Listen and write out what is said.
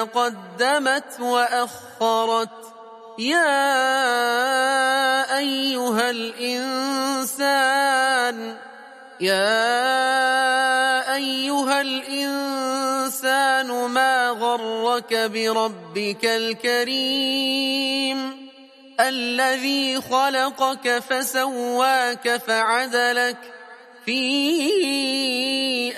قدمت وأخرت. يا أيها الإنسان يا أيها الإنسان ما غرك بربك الكريم؟ الذي خلقك فسواك فعدلك في